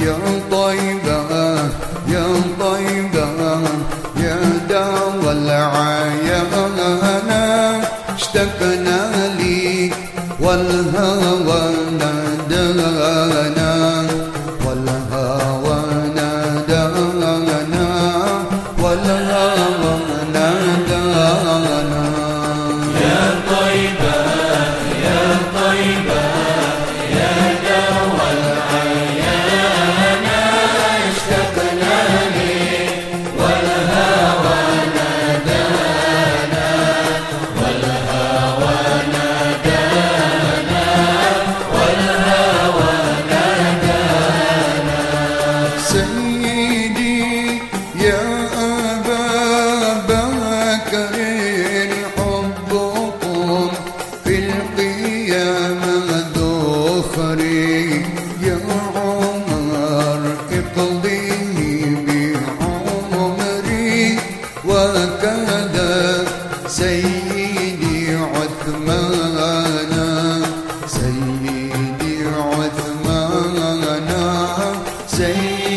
يا طيبة. وكذا سيدي عثمان سيدي عثمان سيدي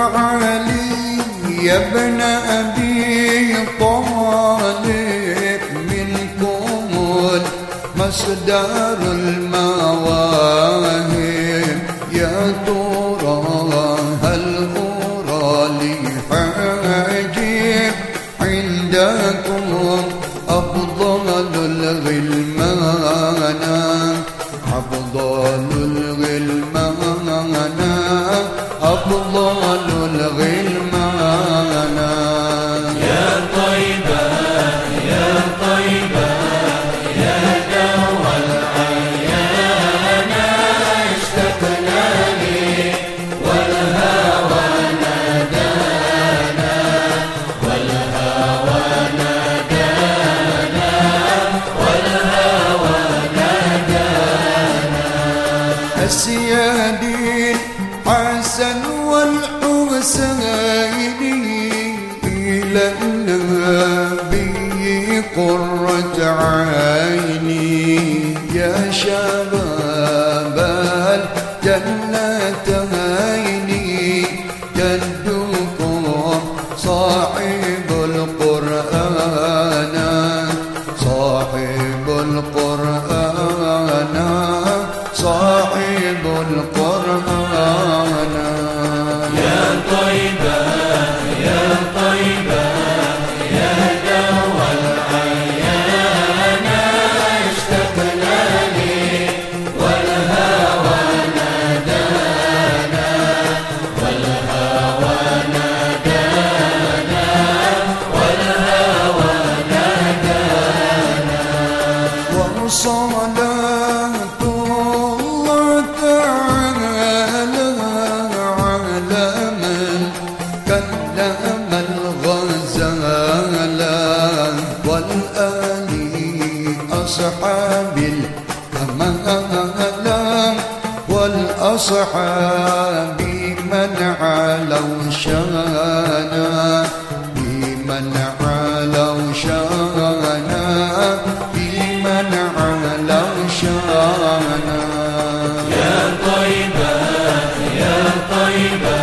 علي يا ابن أبي طالب منكم مصدر المواهب. يا ترى هل أرى لي حاجب عندكم أفضل الغلمان. أفضل الغلمان. أفضل الغلمان والحسين إلى قرة عيني يا شباب أصحاب الأمانة والأصحاب من علوا شانا بمن علوا شانا بمن علوا شانا. يا طيبة يا طيبة.